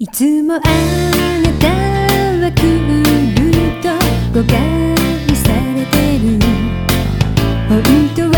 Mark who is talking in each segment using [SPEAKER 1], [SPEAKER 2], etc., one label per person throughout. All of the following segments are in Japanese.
[SPEAKER 1] いつもあなたは来ると誤解されてる。本当は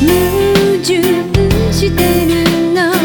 [SPEAKER 1] 矛盾してるの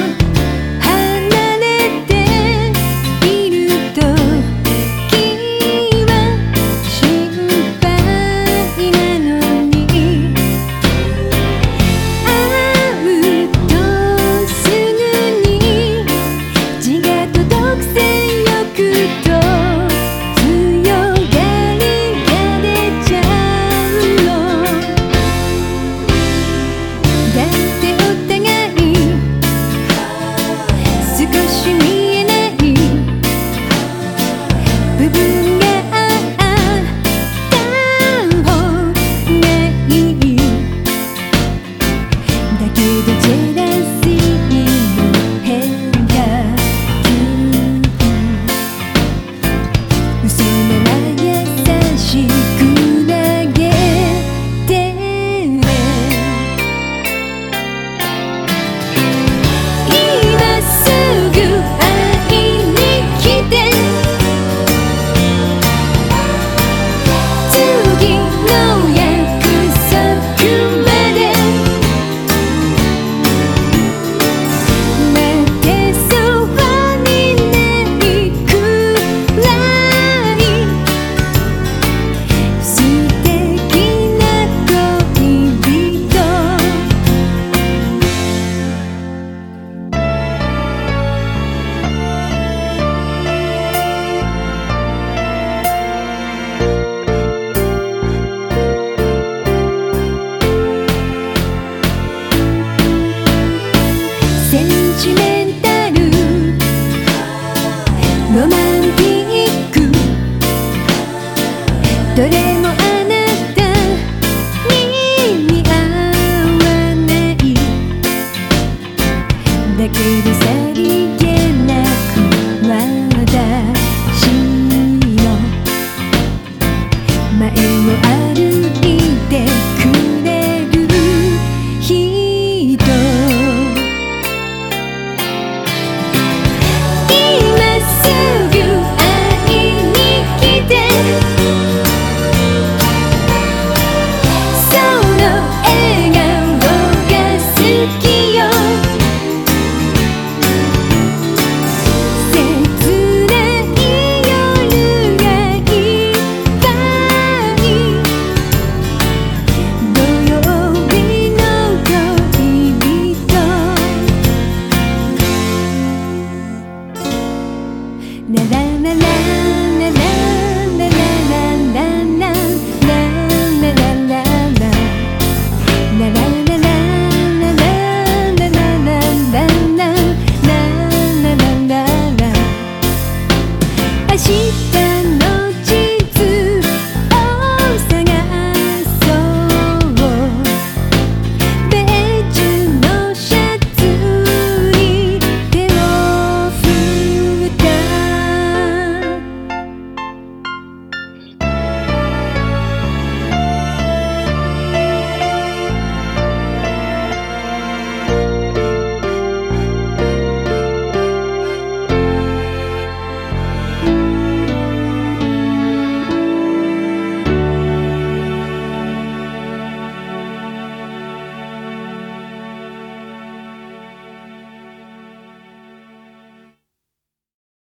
[SPEAKER 1] どれもあなたに似合わない。だけどさりげなく私の。前を歩いてくれる人。